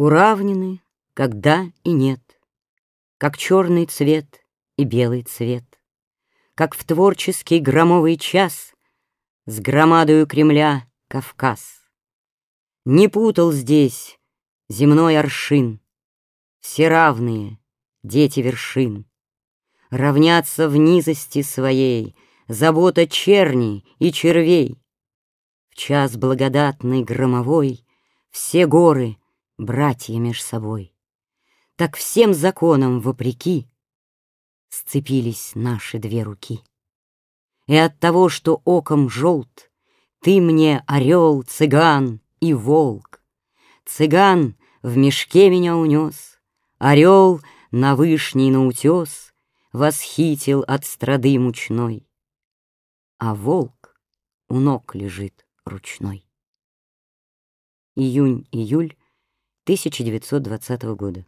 Уравнены, когда и нет, Как черный цвет и белый цвет, Как в творческий громовый час С громадою Кремля Кавказ. Не путал здесь земной аршин, Все равные, дети вершин, Равнятся в низости своей Забота черни и червей. В час благодатный громовой Все горы — братья меж собой. Так всем законам вопреки Сцепились наши две руки. И от того, что оком желт, Ты мне орел, цыган и волк. Цыган в мешке меня унес, Орел на вышний на утес Восхитил от страды мучной, А волк у ног лежит ручной. Июнь-июль 1920 года.